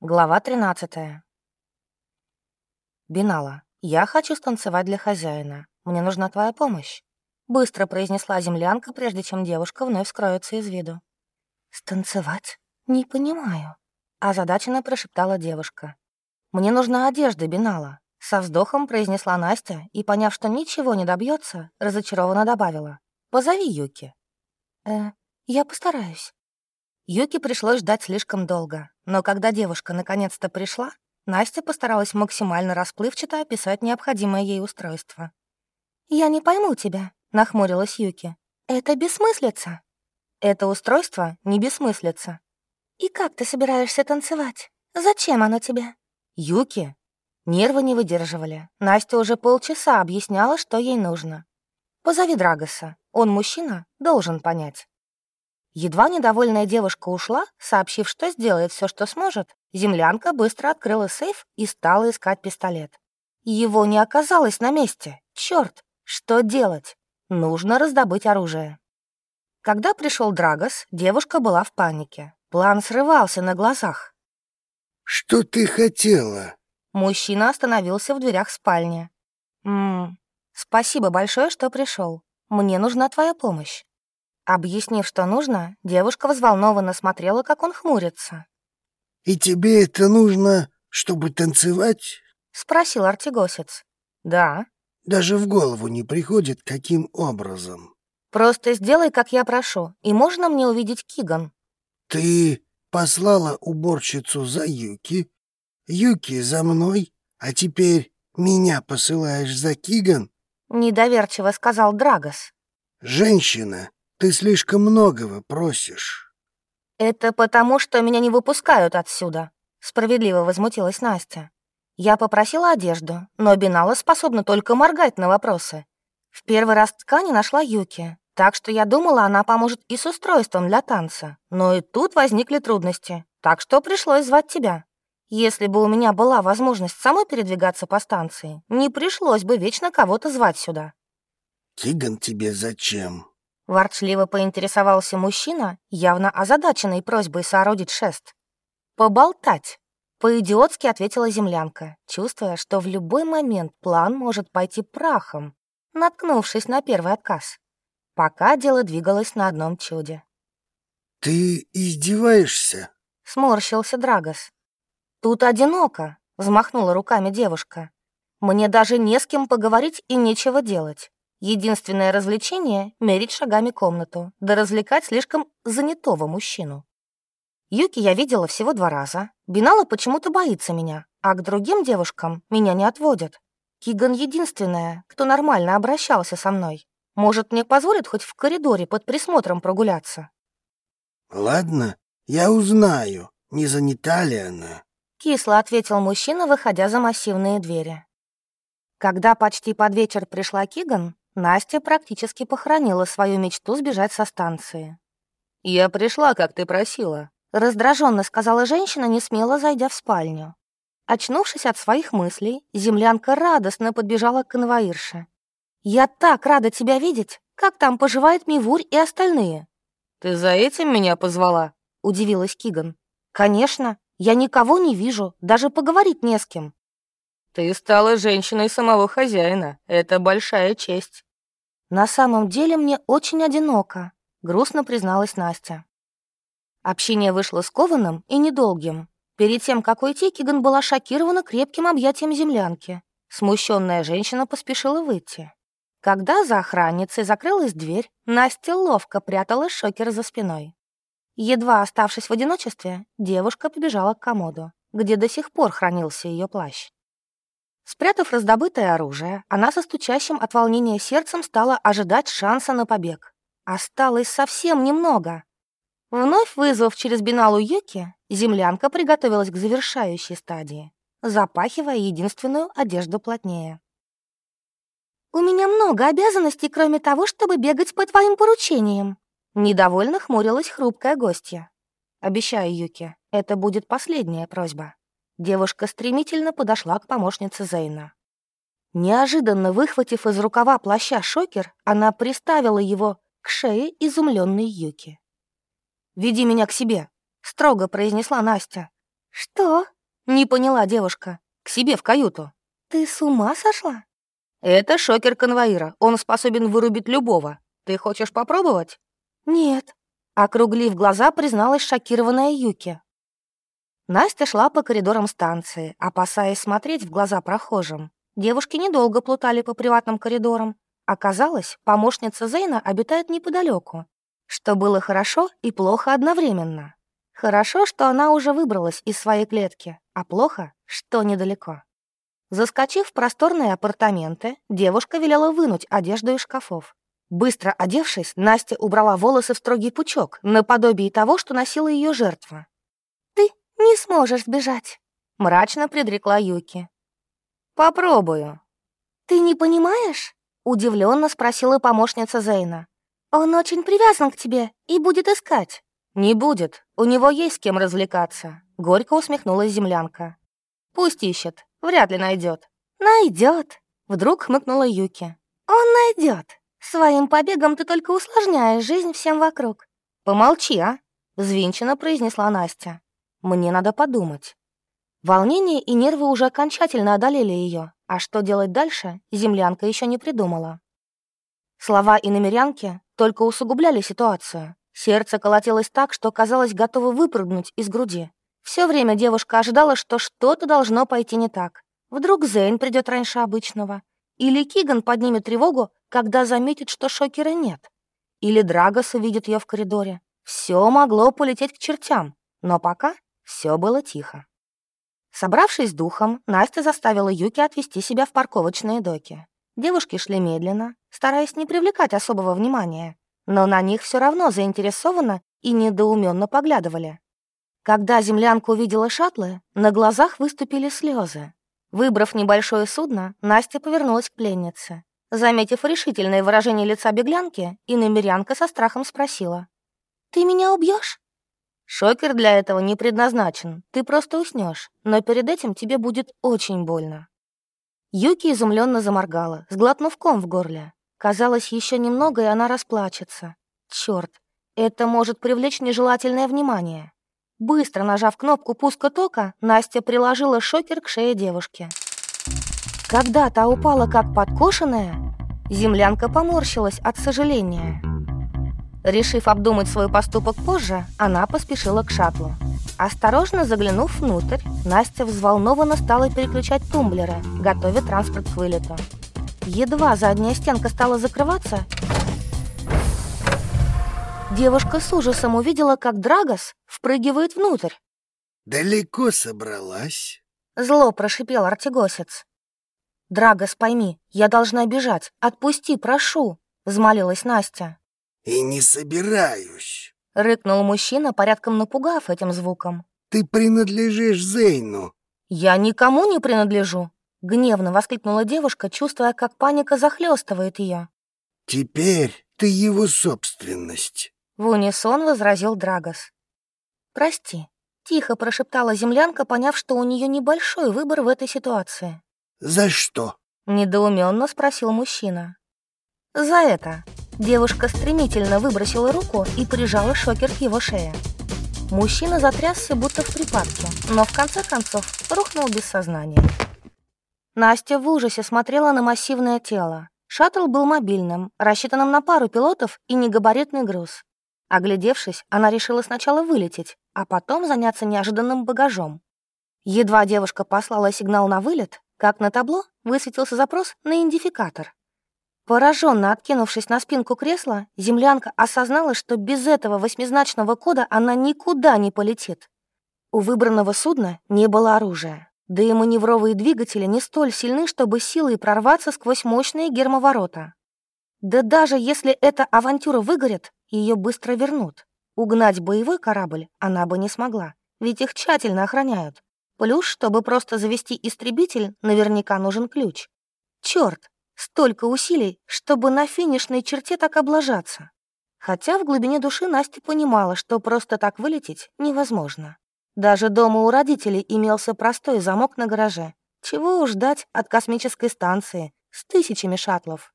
Глава 13. «Бинала, я хочу станцевать для хозяина. Мне нужна твоя помощь», — быстро произнесла землянка, прежде чем девушка вновь скроется из виду. «Станцевать? Не понимаю», — озадаченно прошептала девушка. «Мне нужна одежда, Бинала», — со вздохом произнесла Настя и, поняв, что ничего не добьется, разочарованно добавила. «Позови Юки». «Э, я постараюсь». Юки пришлось ждать слишком долго, но когда девушка наконец-то пришла, Настя постаралась максимально расплывчато описать необходимое ей устройство. «Я не пойму тебя», — нахмурилась Юки. «Это бессмыслица». «Это устройство не бессмыслица». «И как ты собираешься танцевать? Зачем оно тебе?» «Юки». Нервы не выдерживали. Настя уже полчаса объясняла, что ей нужно. «Позови Драгоса. Он мужчина, должен понять». Едва недовольная девушка ушла, сообщив, что сделает все, что сможет, землянка быстро открыла сейф и стала искать пистолет. Его не оказалось на месте. Черт, что делать? Нужно раздобыть оружие. Когда пришел Драгос, девушка была в панике. План срывался на глазах. «Что ты хотела?» Мужчина остановился в дверях спальни. «Ммм, спасибо большое, что пришел. Мне нужна твоя помощь. Объяснив, что нужно, девушка взволнованно смотрела, как он хмурится. «И тебе это нужно, чтобы танцевать?» — спросил Артигосец. «Да». «Даже в голову не приходит, каким образом?» «Просто сделай, как я прошу, и можно мне увидеть Киган?» «Ты послала уборщицу за Юки, Юки за мной, а теперь меня посылаешь за Киган?» — недоверчиво сказал Драгос. «Женщина, ты слишком многого просишь». «Это потому, что меня не выпускают отсюда», — справедливо возмутилась Настя. Я попросила одежду, но Бинала способна только моргать на вопросы. В первый раз ткани нашла Юки, так что я думала, она поможет и с устройством для танца. Но и тут возникли трудности, так что пришлось звать тебя. Если бы у меня была возможность самой передвигаться по станции, не пришлось бы вечно кого-то звать сюда. «Киган тебе зачем?» Ворчливо поинтересовался мужчина, явно озадаченный просьбой соорудить шест. «Поболтать!» — по-идиотски ответила землянка, чувствуя, что в любой момент план может пойти прахом, наткнувшись на первый отказ. Пока дело двигалось на одном чуде. «Ты издеваешься?» — сморщился Драгос. «Тут одиноко», — взмахнула руками девушка. «Мне даже не с кем поговорить и нечего делать. Единственное развлечение — мерить шагами комнату, да развлекать слишком занятого мужчину. Юки я видела всего два раза. Бинала почему-то боится меня, а к другим девушкам меня не отводят. Киган единственная, кто нормально обращался со мной. Может, мне позволит хоть в коридоре под присмотром прогуляться? «Ладно, я узнаю, не занята ли она», — кисло ответил мужчина, выходя за массивные двери. Когда почти под вечер пришла Киган, Настя практически похоронила свою мечту сбежать со станции. «Я пришла, как ты просила», — раздраженно сказала женщина, не смело зайдя в спальню. Очнувшись от своих мыслей, землянка радостно подбежала к конвоирше. «Я так рада тебя видеть! Как там поживает Мивурь и остальные?» «Ты за этим меня позвала?» — удивилась Киган. «Конечно, я никого не вижу, даже поговорить не с кем». «Ты стала женщиной самого хозяина. Это большая честь». «На самом деле мне очень одиноко», — грустно призналась Настя. Общение вышло скованным и недолгим. Перед тем, как уйти, Киган была шокирована крепким объятием землянки. Смущенная женщина поспешила выйти. Когда за охранницей закрылась дверь, Настя ловко прятала шокер за спиной. Едва оставшись в одиночестве, девушка побежала к комоду, где до сих пор хранился ее плащ. Спрятав раздобытое оружие, она со стучащим от волнения сердцем стала ожидать шанса на побег. Осталось совсем немного. Вновь вызвав через биналу Юки, землянка приготовилась к завершающей стадии, запахивая единственную одежду плотнее. «У меня много обязанностей, кроме того, чтобы бегать по твоим поручениям», недовольно хмурилась хрупкая гостья. «Обещаю, Юки, это будет последняя просьба». Девушка стремительно подошла к помощнице Зейна. Неожиданно выхватив из рукава плаща шокер, она приставила его к шее изумленной Юки. «Веди меня к себе», — строго произнесла Настя. «Что?» — не поняла девушка. «К себе в каюту». «Ты с ума сошла?» «Это шокер конвоира. Он способен вырубить любого. Ты хочешь попробовать?» «Нет», — округлив глаза, призналась шокированная Юки. Настя шла по коридорам станции, опасаясь смотреть в глаза прохожим. Девушки недолго плутали по приватным коридорам. Оказалось, помощница Зейна обитает неподалеку, что было хорошо и плохо одновременно. Хорошо, что она уже выбралась из своей клетки, а плохо, что недалеко. Заскочив в просторные апартаменты, девушка велела вынуть одежду из шкафов. Быстро одевшись, Настя убрала волосы в строгий пучок, наподобие того, что носила ее жертва. «Ты не сможешь сбежать», — мрачно предрекла Юки. «Попробую». «Ты не понимаешь?» — удивленно спросила помощница Зейна. «Он очень привязан к тебе и будет искать». «Не будет. У него есть с кем развлекаться», — горько усмехнулась землянка. «Пусть ищет. Вряд ли найдет. Найдет. Вдруг хмыкнула Юки. Он найдет. Своим побегом ты только усложняешь жизнь всем вокруг. Помолчи, а? Взвинченно произнесла Настя. Мне надо подумать. Волнение и нервы уже окончательно одолели ее, а что делать дальше, землянка еще не придумала. Слова иномерянки только усугубляли ситуацию. Сердце колотилось так, что казалось готово выпрыгнуть из груди. Все время девушка ожидала, что что-то должно пойти не так. Вдруг Зейн придет раньше обычного. Или Киган поднимет тревогу, когда заметит, что шокера нет. Или Драгос увидит ее в коридоре. Все могло полететь к чертям, но пока все было тихо. Собравшись духом, Настя заставила Юки отвести себя в парковочные доки. Девушки шли медленно, стараясь не привлекать особого внимания но на них все равно заинтересованно и недоуменно поглядывали. Когда землянка увидела шаттлы, на глазах выступили слезы. Выбрав небольшое судно, Настя повернулась к пленнице. Заметив решительное выражение лица беглянки, иномерянка со страхом спросила. «Ты меня убьешь? «Шокер для этого не предназначен. Ты просто уснешь, но перед этим тебе будет очень больно». Юки изумленно заморгала, сглотнув ком в горле. Казалось, еще немного, и она расплачется. Черт, это может привлечь нежелательное внимание. Быстро нажав кнопку пуска тока, Настя приложила шокер к шее девушки. Когда та упала как подкошенная, землянка поморщилась от сожаления. Решив обдумать свой поступок позже, она поспешила к шаттлу. Осторожно заглянув внутрь, Настя взволнованно стала переключать тумблеры, готовя транспорт к вылету. Едва задняя стенка стала закрываться, девушка с ужасом увидела, как Драгос впрыгивает внутрь. «Далеко собралась?» Зло прошипел Артигосец. «Драгос, пойми, я должна бежать. Отпусти, прошу!» Взмолилась Настя. «И не собираюсь!» Рыкнул мужчина, порядком напугав этим звуком. «Ты принадлежишь Зейну!» «Я никому не принадлежу!» Гневно воскликнула девушка, чувствуя, как паника захлестывает ее. «Теперь ты его собственность», — в унисон возразил Драгос. «Прости», — тихо прошептала землянка, поняв, что у нее небольшой выбор в этой ситуации. «За что?» — недоуменно спросил мужчина. «За это». Девушка стремительно выбросила руку и прижала шокер к его шее. Мужчина затрясся, будто в припадке, но в конце концов рухнул без сознания. Настя в ужасе смотрела на массивное тело. Шаттл был мобильным, рассчитанным на пару пилотов и негабаритный груз. Оглядевшись, она решила сначала вылететь, а потом заняться неожиданным багажом. Едва девушка послала сигнал на вылет, как на табло высветился запрос на идентификатор. Пораженно откинувшись на спинку кресла, землянка осознала, что без этого восьмизначного кода она никуда не полетит. У выбранного судна не было оружия. Да и маневровые двигатели не столь сильны, чтобы силой прорваться сквозь мощные гермоворота. Да даже если эта авантюра выгорит, ее быстро вернут. Угнать боевой корабль она бы не смогла, ведь их тщательно охраняют. Плюс, чтобы просто завести истребитель, наверняка нужен ключ. Черт, столько усилий, чтобы на финишной черте так облажаться. Хотя в глубине души Настя понимала, что просто так вылететь невозможно. Даже дома у родителей имелся простой замок на гараже. Чего уж ждать от космической станции с тысячами шаттлов.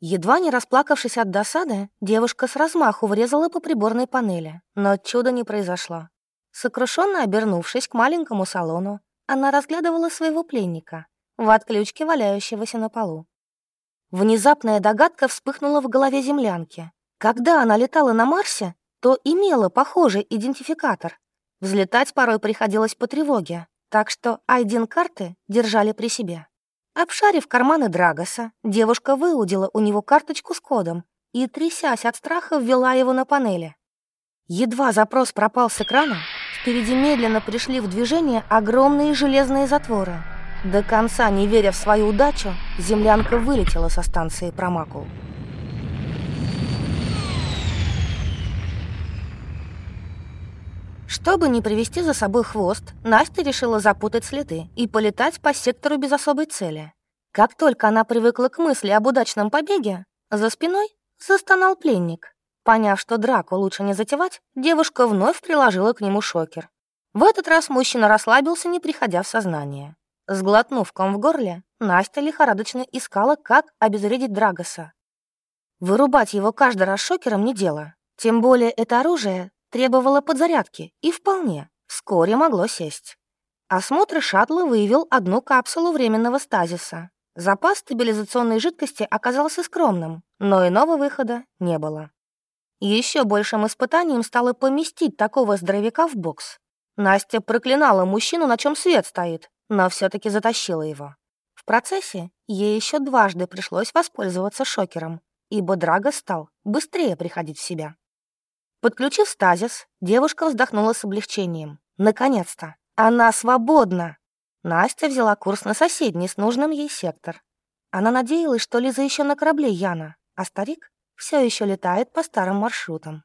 Едва не расплакавшись от досады, девушка с размаху врезала по приборной панели, но чуда не произошло. Сокрушенно обернувшись к маленькому салону, она разглядывала своего пленника в отключке, валяющегося на полу. Внезапная догадка вспыхнула в голове землянки. Когда она летала на Марсе, то имела похожий идентификатор. Взлетать порой приходилось по тревоге, так что айдин-карты держали при себе. Обшарив карманы Драгоса, девушка выудила у него карточку с кодом и, трясясь от страха, ввела его на панели. Едва запрос пропал с экрана, впереди медленно пришли в движение огромные железные затворы. До конца не веря в свою удачу, землянка вылетела со станции Промакул. Чтобы не привести за собой хвост, Настя решила запутать следы и полетать по сектору без особой цели. Как только она привыкла к мысли об удачном побеге, за спиной застонал пленник. Поняв, что драку лучше не затевать, девушка вновь приложила к нему шокер. В этот раз мужчина расслабился, не приходя в сознание. Сглотнув ком в горле, Настя лихорадочно искала, как обезвредить Драгоса. Вырубать его каждый раз шокером не дело. Тем более это оружие требовало подзарядки и вполне вскоре могло сесть. Осмотр шаттла выявил одну капсулу временного стазиса. Запас стабилизационной жидкости оказался скромным, но иного выхода не было. Еще большим испытанием стало поместить такого здоровяка в бокс. Настя проклинала мужчину, на чем свет стоит, но все таки затащила его. В процессе ей еще дважды пришлось воспользоваться шокером, ибо Драго стал быстрее приходить в себя. Подключив стазис, девушка вздохнула с облегчением. Наконец-то! Она свободна! Настя взяла курс на соседний с нужным ей сектор. Она надеялась, что Лиза еще на корабле Яна, а старик все еще летает по старым маршрутам.